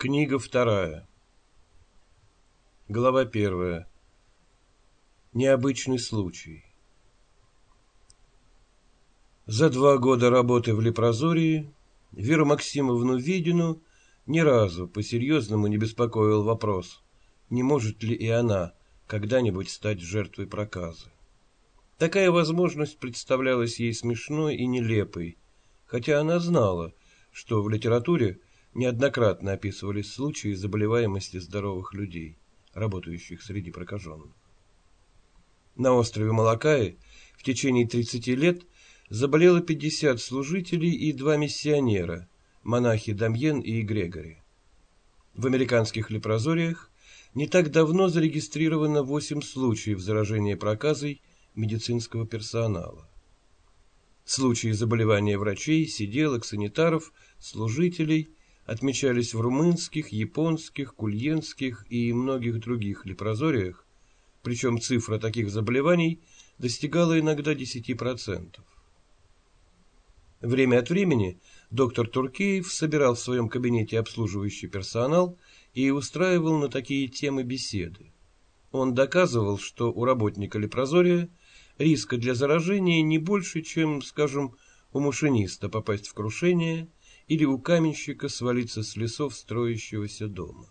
Книга вторая. Глава первая. Необычный случай. За два года работы в Лепрозории Веру Максимовну Ведину ни разу по-серьезному не беспокоил вопрос, не может ли и она когда-нибудь стать жертвой проказы. Такая возможность представлялась ей смешной и нелепой, хотя она знала, что в литературе неоднократно описывались случаи заболеваемости здоровых людей, работающих среди прокаженных. На острове Малакаи в течение 30 лет заболело 50 служителей и два миссионера, монахи Дамьен и Грегори. В американских лепрозориях не так давно зарегистрировано 8 случаев заражения проказой медицинского персонала. Случаи заболевания врачей, сиделок, санитаров, служителей отмечались в румынских, японских, кульенских и многих других лепрозориях, причем цифра таких заболеваний достигала иногда 10%. Время от времени доктор Туркеев собирал в своем кабинете обслуживающий персонал и устраивал на такие темы беседы. Он доказывал, что у работника лепрозория риска для заражения не больше, чем, скажем, у машиниста попасть в крушение или у каменщика свалиться с лесов строящегося дома.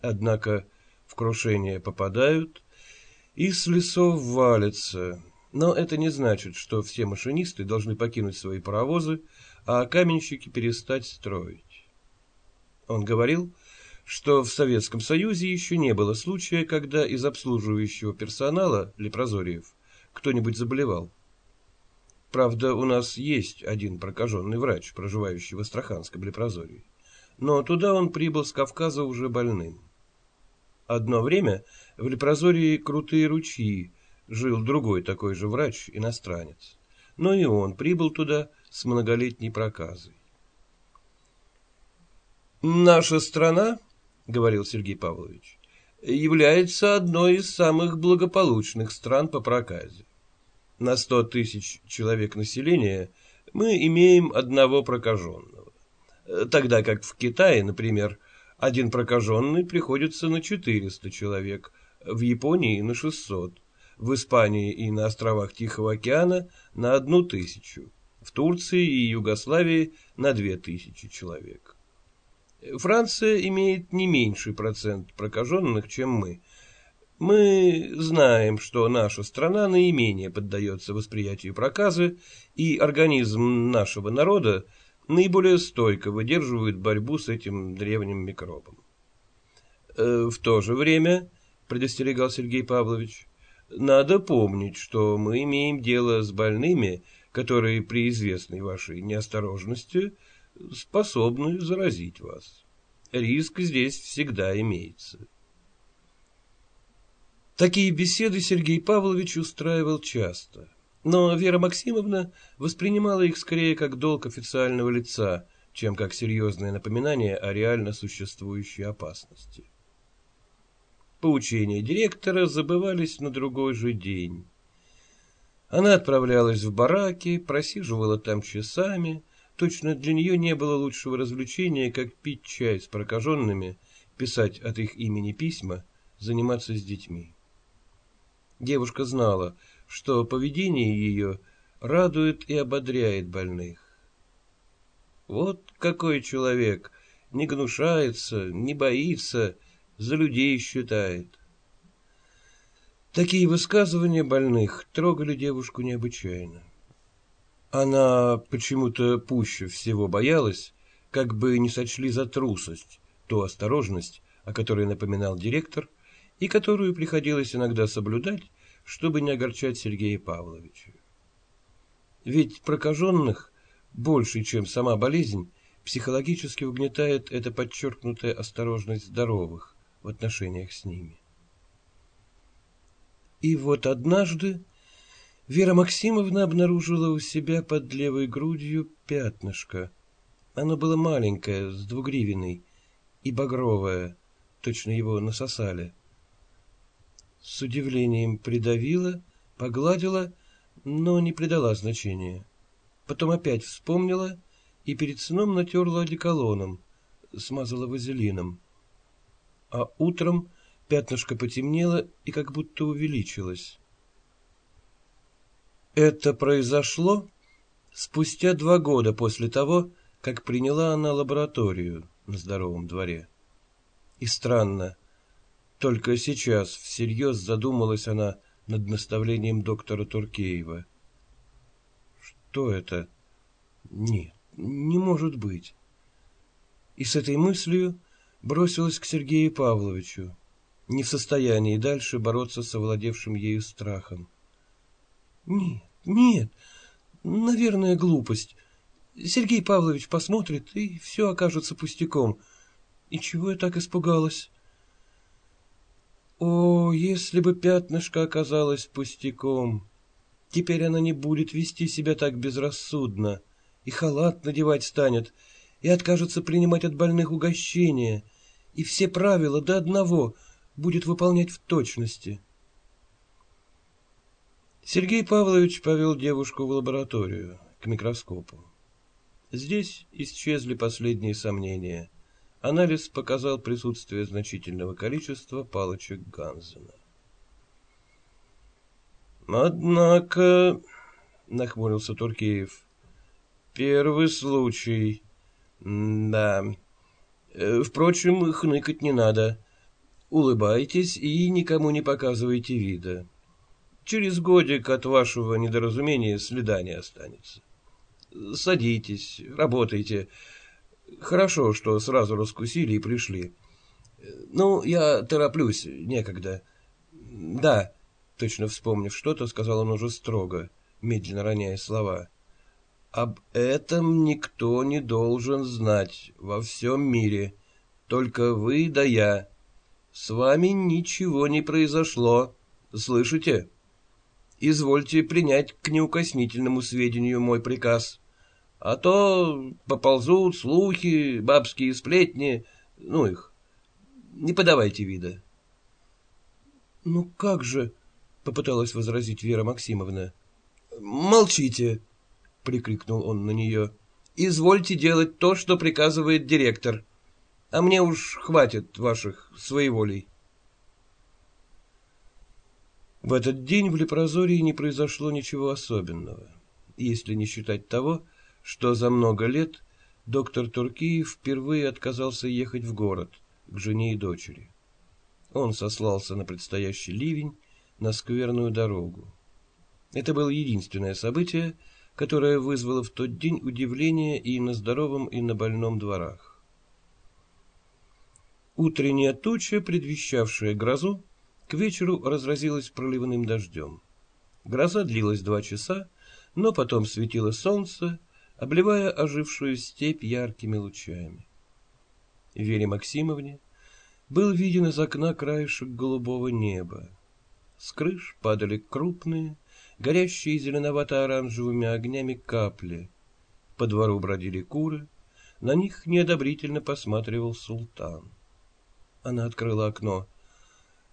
Однако в крушение попадают и с лесов валятся, но это не значит, что все машинисты должны покинуть свои паровозы, а каменщики перестать строить. Он говорил, что в Советском Союзе еще не было случая, когда из обслуживающего персонала лепрозориев кто-нибудь заболевал. Правда, у нас есть один прокаженный врач, проживающий в Астраханском лепрозории. Но туда он прибыл с Кавказа уже больным. Одно время в лепрозории Крутые ручьи жил другой такой же врач, иностранец. Но и он прибыл туда с многолетней проказой. «Наша страна, — говорил Сергей Павлович, — является одной из самых благополучных стран по проказе на 100 тысяч человек населения мы имеем одного прокаженного. Тогда как в Китае, например, один прокаженный приходится на 400 человек, в Японии на 600, в Испании и на островах Тихого океана на одну тысячу, в Турции и Югославии на 2000 человек. Франция имеет не меньший процент прокаженных, чем мы, мы знаем, что наша страна наименее поддается восприятию проказы, и организм нашего народа наиболее стойко выдерживает борьбу с этим древним микробом. Э, в то же время, предостерегал Сергей Павлович, надо помнить, что мы имеем дело с больными, которые при известной вашей неосторожности способны заразить вас. Риск здесь всегда имеется. Такие беседы Сергей Павлович устраивал часто, но Вера Максимовна воспринимала их скорее как долг официального лица, чем как серьезное напоминание о реально существующей опасности. Поучения директора забывались на другой же день. Она отправлялась в бараки, просиживала там часами, точно для нее не было лучшего развлечения, как пить чай с прокаженными, писать от их имени письма, заниматься с детьми. Девушка знала, что поведение ее радует и ободряет больных. Вот какой человек, не гнушается, не боится, за людей считает. Такие высказывания больных трогали девушку необычайно. Она почему-то пуще всего боялась, как бы не сочли за трусость ту осторожность, о которой напоминал директор, и которую приходилось иногда соблюдать, чтобы не огорчать Сергея Павловича. Ведь прокаженных, больше, чем сама болезнь, психологически угнетает эта подчеркнутая осторожность здоровых в отношениях с ними. И вот однажды Вера Максимовна обнаружила у себя под левой грудью пятнышко. Оно было маленькое, с двугривиной, и багровое, точно его насосали. С удивлением придавила, погладила, но не придала значения. Потом опять вспомнила и перед сном натерла одеколоном, смазала вазелином. А утром пятнышко потемнело и как будто увеличилось. Это произошло спустя два года после того, как приняла она лабораторию на здоровом дворе. И странно, только сейчас всерьез задумалась она над наставлением доктора Туркеева. Что это? Нет, не может быть. И с этой мыслью бросилась к Сергею Павловичу, не в состоянии дальше бороться с овладевшим ею страхом. Нет, нет, наверное, глупость. Сергей Павлович посмотрит, и все окажется пустяком. И чего я так испугалась? О, если бы пятнышко оказалось пустяком! Теперь она не будет вести себя так безрассудно, и халат надевать станет, и откажется принимать от больных угощения, и все правила до одного будет выполнять в точности. Сергей Павлович повел девушку в лабораторию, к микроскопу. Здесь исчезли последние сомнения. Анализ показал присутствие значительного количества палочек Ганзена. «Однако...» — нахмурился Туркеев. «Первый случай. Да. Э, впрочем, хныкать не надо. Улыбайтесь и никому не показывайте вида. Через годик от вашего недоразумения следа не останется. Садитесь, работайте. Хорошо, что сразу раскусили и пришли. Ну, я тороплюсь, некогда. Да, точно вспомнив что-то, сказал он уже строго, медленно роняя слова. Об этом никто не должен знать во всем мире. Только вы да я. С вами ничего не произошло. Слышите? Извольте принять к неукоснительному сведению мой приказ. А то поползут слухи, бабские сплетни, ну их. Не подавайте вида. — Ну как же, — попыталась возразить Вера Максимовна. — Молчите, — прикрикнул он на нее. — Извольте делать то, что приказывает директор. А мне уж хватит ваших своеволей. В этот день в Лепрозории не произошло ничего особенного, если не считать того, что за много лет доктор Туркиев впервые отказался ехать в город к жене и дочери. Он сослался на предстоящий ливень, на скверную дорогу. Это было единственное событие, которое вызвало в тот день удивление и на здоровом, и на больном дворах. Утренняя туча, предвещавшая грозу, к вечеру разразилась проливным дождем. Гроза длилась два часа, но потом светило солнце, обливая ожившую степь яркими лучами. Вере Максимовне был виден из окна краешек голубого неба. С крыш падали крупные, горящие зеленовато-оранжевыми огнями капли. По двору бродили куры, на них неодобрительно посматривал султан. Она открыла окно.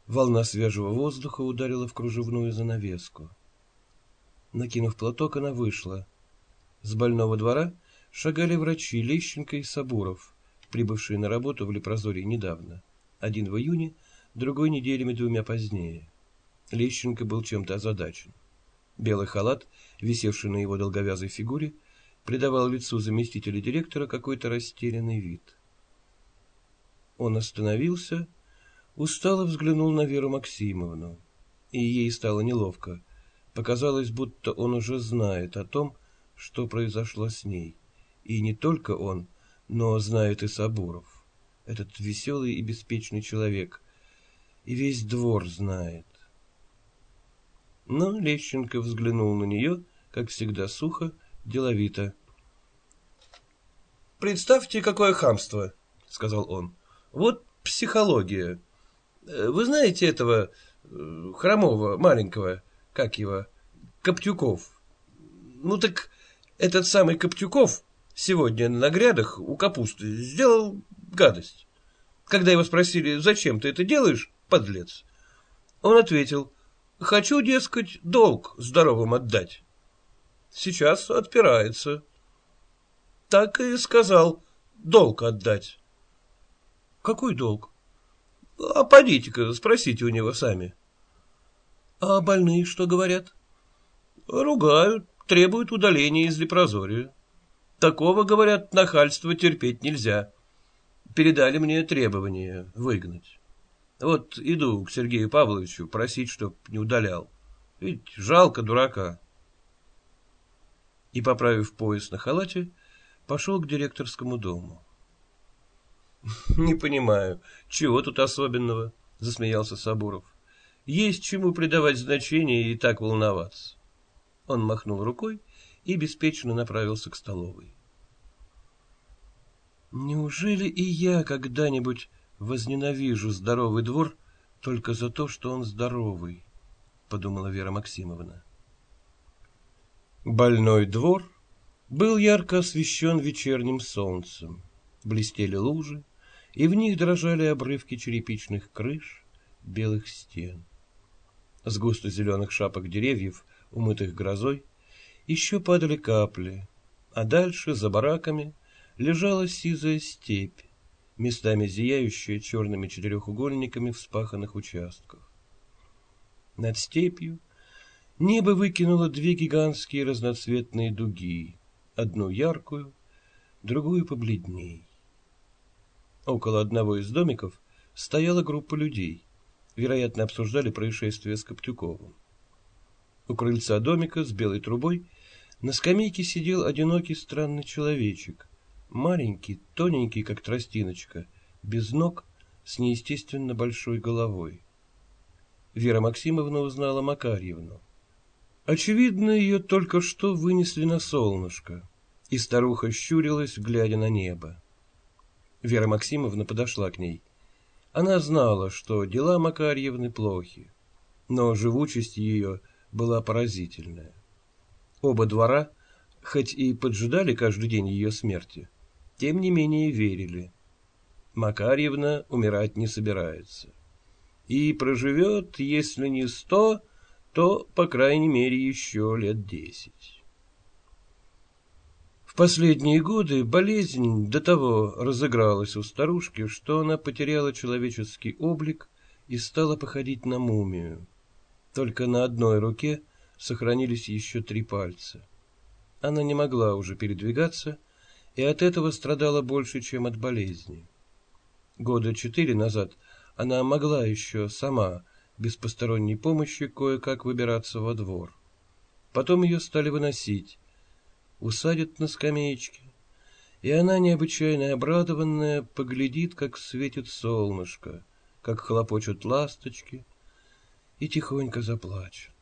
Волна свежего воздуха ударила в кружевную занавеску. Накинув платок, она вышла — с больного двора шагали врачи Лещенко и Сабуров, прибывшие на работу в Лепрозорье недавно. Один в июне, другой неделями двумя позднее. Лещенко был чем-то озадачен. Белый халат, висевший на его долговязой фигуре, придавал лицу заместителя директора какой-то растерянный вид. Он остановился, устало взглянул на Веру Максимовну, и ей стало неловко. Показалось, будто он уже знает о том, что произошло с ней. И не только он, но знает и Сабуров, этот веселый и беспечный человек. И весь двор знает. Но Лещенко взглянул на нее, как всегда сухо, деловито. «Представьте, какое хамство!» — сказал он. «Вот психология. Вы знаете этого э, хромого, маленького, как его, Коптюков? Ну так этот самый Коптюков сегодня на грядах у капусты сделал гадость. Когда его спросили, зачем ты это делаешь, подлец, он ответил, хочу, дескать, долг здоровым отдать. Сейчас отпирается. Так и сказал, долг отдать. Какой долг? А подите-ка, спросите у него сами. А больные что говорят? Ругают, требуют удаления из лепрозория. Такого, говорят, нахальства терпеть нельзя. Передали мне требование выгнать. Вот иду к Сергею Павловичу просить, чтоб не удалял. Ведь жалко дурака. И, поправив пояс на халате, пошел к директорскому дому. — Не понимаю, чего тут особенного? — засмеялся Сабуров. — Есть чему придавать значение и так волноваться. Он махнул рукой и беспечно направился к столовой. Неужели и я когда-нибудь возненавижу здоровый двор только за то, что он здоровый? Подумала Вера Максимовна. Больной двор был ярко освещен вечерним солнцем. Блестели лужи, и в них дрожали обрывки черепичных крыш, белых стен. С густо зеленых шапок деревьев, умытых грозой, еще падали капли, а дальше, за бараками, лежала сизая степь, местами зияющая черными четырехугольниками вспаханных участков. Над степью небо выкинуло две гигантские разноцветные дуги, одну яркую, другую побледней. Около одного из домиков стояла группа людей, вероятно, обсуждали происшествие с Коптюковым. У крыльца домика с белой трубой на скамейке сидел одинокий странный человечек, маленький, тоненький, как тростиночка, без ног, с неестественно большой головой. Вера Максимовна узнала Макарьевну. Очевидно, ее только что вынесли на солнышко, и старуха щурилась, глядя на небо. Вера Максимовна подошла к ней. Она знала, что дела Макарьевны плохи, но живучесть ее была поразительная. Оба двора, хоть и поджидали каждый день ее смерти, тем не менее верили. Макарьевна умирать не собирается. И проживет, если не сто, то, по крайней мере, еще лет десять. В последние годы болезнь до того разыгралась у старушки, что она потеряла человеческий облик и стала походить на мумию. Только на одной руке сохранились еще три пальца. Она не могла уже передвигаться, и от этого страдала больше, чем от болезни. Года четыре назад она могла еще сама, без посторонней помощи, кое-как выбираться во двор. Потом ее стали выносить, усадят на скамеечке, и она, необычайно обрадованная, поглядит, как светит солнышко, как хлопочут ласточки, и тихонько заплачет.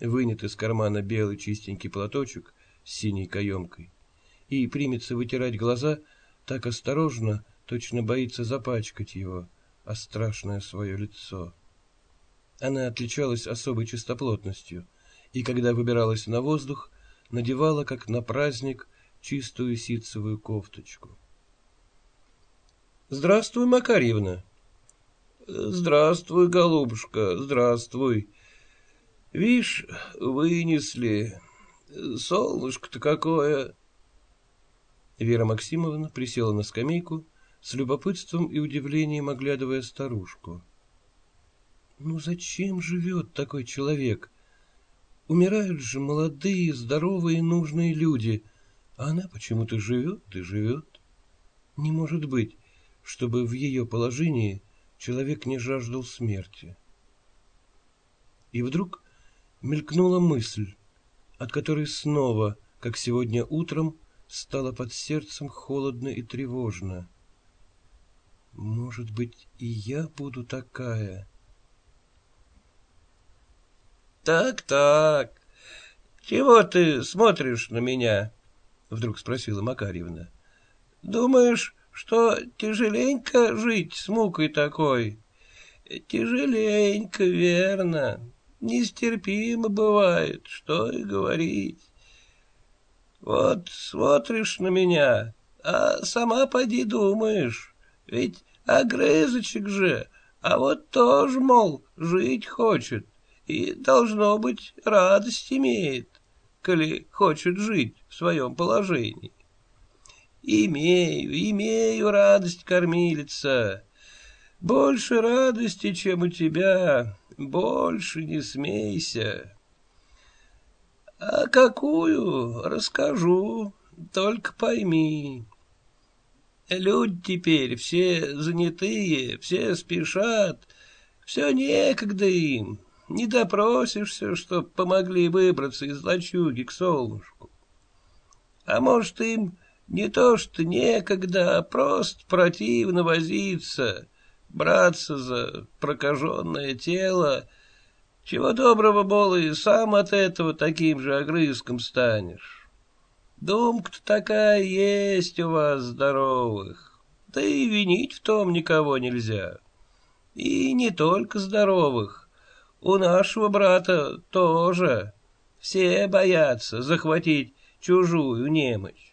Вынет из кармана белый чистенький платочек с синей каемкой и примется вытирать глаза так осторожно, точно боится запачкать его, а страшное свое лицо. Она отличалась особой чистоплотностью, и когда выбиралась на воздух, надевала, как на праздник, чистую ситцевую кофточку. — Здравствуй, Макарьевна. — Здравствуй, голубушка, здравствуй. Вишь, вынесли. Солнышко-то какое. Вера Максимовна присела на скамейку, с любопытством и удивлением оглядывая старушку. Ну зачем живет такой человек? Умирают же молодые, здоровые, нужные люди, а она почему-то живет и живет. Не может быть, чтобы в ее положении человек не жаждал смерти. И вдруг мелькнула мысль, от которой снова, как сегодня утром, стало под сердцем холодно и тревожно. Может быть, и я буду такая? Так-так, чего ты смотришь на меня? Вдруг спросила Макарьевна. Думаешь, что тяжеленько жить с мукой такой? Тяжеленько, верно. Нестерпимо бывает, что и говорить. Вот смотришь на меня, а сама поди думаешь, ведь огрызочек же, а вот тоже, мол, жить хочет и, должно быть, радость имеет, коли хочет жить в своем положении. Имею, имею радость, кормилица. Больше радости, чем у тебя, больше не смейся. А какую, расскажу, только пойми. Люди теперь все занятые, все спешат, все некогда им. Не допросишься, чтоб помогли выбраться из лачуги к солнышку. А может, им не то что некогда, а просто противно возиться, браться за прокаженное тело, чего доброго, Бола, и сам от этого таким же огрызком станешь. Думка-то такая есть у вас здоровых, да и винить в том никого нельзя. И не только здоровых, у нашего брата тоже. Все боятся захватить чужую немощь.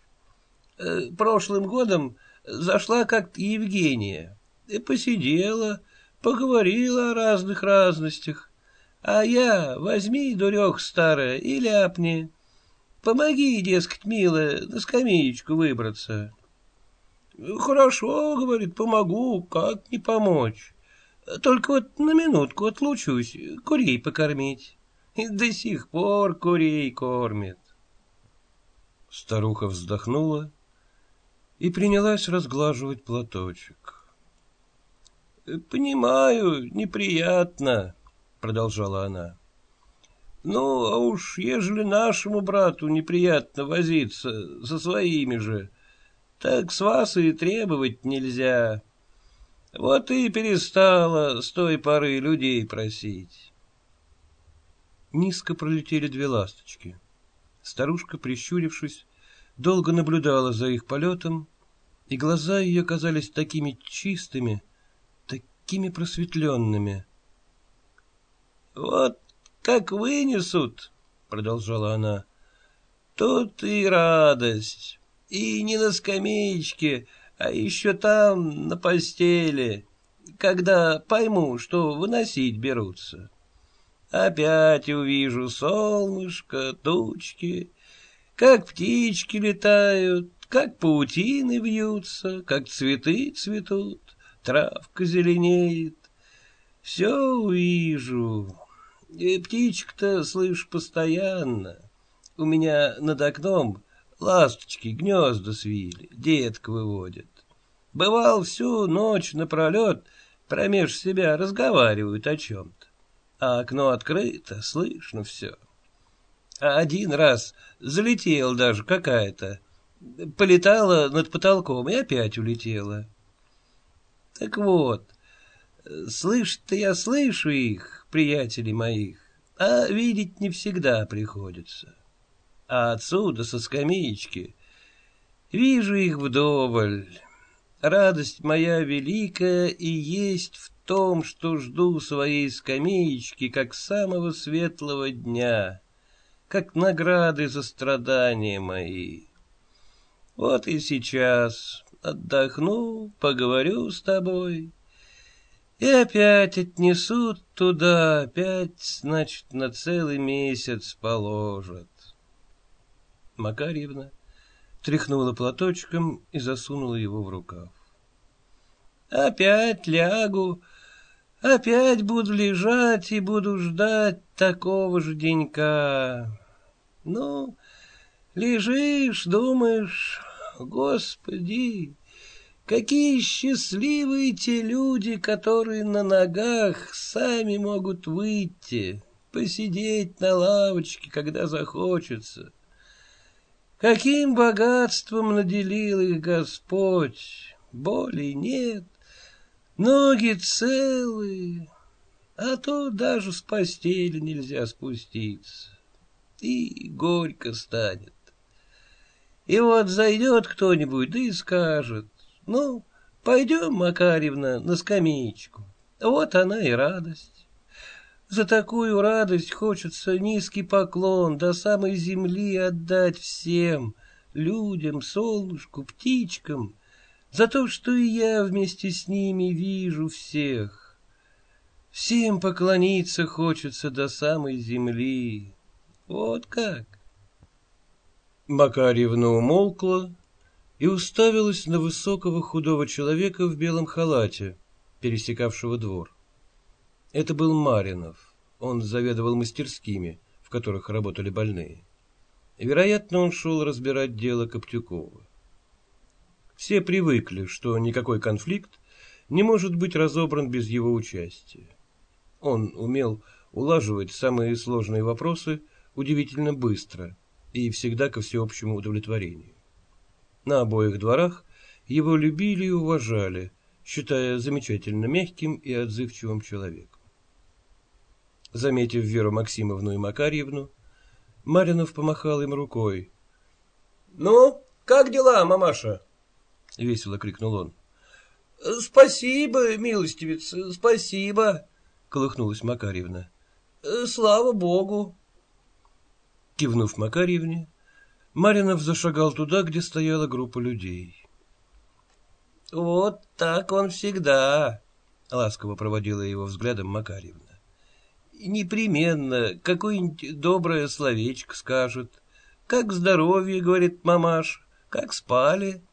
Э, прошлым годом зашла как-то Евгения, и посидела, поговорила о разных разностях. А я, возьми, дурек старая, и ляпни. Помоги, дескать, милая, на скамеечку выбраться. Хорошо, говорит, помогу, как не помочь. Только вот на минутку отлучусь, курей покормить. И до сих пор курей кормит. Старуха вздохнула и принялась разглаживать платочек. — Понимаю, неприятно, — продолжала она. — Ну, а уж ежели нашему брату неприятно возиться со своими же, так с вас и требовать нельзя. — вот и перестала с той поры людей просить. Низко пролетели две ласточки. Старушка, прищурившись, долго наблюдала за их полетом, и глаза ее казались такими чистыми, такими просветленными. — Вот как вынесут, — продолжала она, — тут и радость, и не на скамеечке, а еще там, на постели, когда пойму, что выносить берутся. Опять увижу солнышко, тучки, как птички летают, как паутины вьются, как цветы цветут, травка зеленеет. Все увижу. И птичек-то слышу постоянно. У меня над окном Ласточки гнезда свили, детка выводит. Бывал всю ночь напролет, промеж себя разговаривают о чем-то. А окно открыто, слышно все. Один раз залетел даже какая-то, полетала над потолком и опять улетела. Так вот, слышать-то я слышу их, приятелей моих, а видеть не всегда приходится а отсюда, со скамеечки, вижу их вдоволь. Радость моя великая и есть в том, что жду своей скамеечки, как самого светлого дня, как награды за страдания мои. Вот и сейчас отдохну, поговорю с тобой, и опять отнесут туда, опять, значит, на целый месяц положат. Макарьевна тряхнула платочком и засунула его в рукав. «Опять лягу, опять буду лежать и буду ждать такого же денька. Ну, лежишь, думаешь, Господи, какие счастливые те люди, которые на ногах сами могут выйти, посидеть на лавочке, когда захочется». Каким богатством наделил их Господь! Боли нет, ноги целые, а то даже с постели нельзя спуститься. И горько станет. И вот зайдет кто-нибудь, да и скажет, ну, пойдем, Макаревна, на скамеечку. Вот она и радость. За такую радость хочется низкий поклон до самой земли отдать всем, людям, солнышку, птичкам, за то, что и я вместе с ними вижу всех. Всем поклониться хочется до самой земли. Вот как. Макарьевна умолкла и уставилась на высокого худого человека в белом халате, пересекавшего двор. Это был Маринов. Он заведовал мастерскими, в которых работали больные. Вероятно, он шел разбирать дело Коптюкова. Все привыкли, что никакой конфликт не может быть разобран без его участия. Он умел улаживать самые сложные вопросы удивительно быстро и всегда ко всеобщему удовлетворению. На обоих дворах его любили и уважали, считая замечательно мягким и отзывчивым человеком. Заметив Веру Максимовну и Макарьевну, Маринов помахал им рукой. — Ну, как дела, мамаша? — весело крикнул он. — Спасибо, милостивец, спасибо, — колыхнулась Макарьевна. — Слава богу. Кивнув Макарьевне, Маринов зашагал туда, где стояла группа людей. — Вот так он всегда, — ласково проводила его взглядом Макарьевна. — Непременно какое-нибудь доброе словечко скажет. Как здоровье, говорит мамаш, как спали.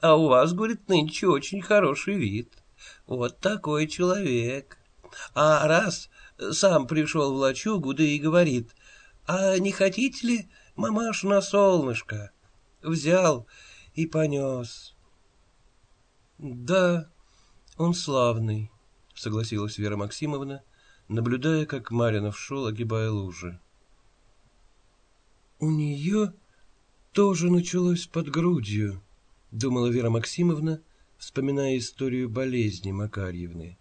А у вас, говорит, нынче очень хороший вид. Вот такой человек. А раз сам пришел в лачугу, да и говорит, а не хотите ли Мамаш на солнышко. Взял и понес. — Да, он славный, — согласилась Вера Максимовна, наблюдая, как Маринов шел, огибая лужи. — У нее тоже началось под грудью, — думала Вера Максимовна, вспоминая историю болезни Макарьевны.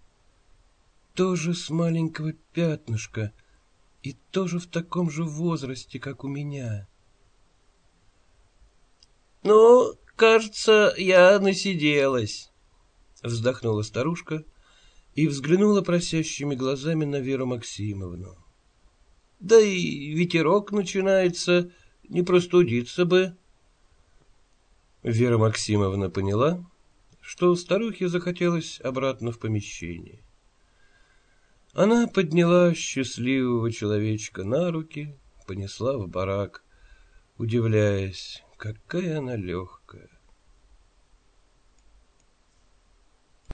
— Тоже с маленького пятнышка — и тоже в таком же возрасте, как у меня. — Ну, кажется, я насиделась, — вздохнула старушка и взглянула просящими глазами на Веру Максимовну. — Да и ветерок начинается, не простудиться бы. Вера Максимовна поняла, что старухе захотелось обратно в помещение. Она подняла счастливого человечка на руки, понесла в барак, удивляясь, какая она легкая.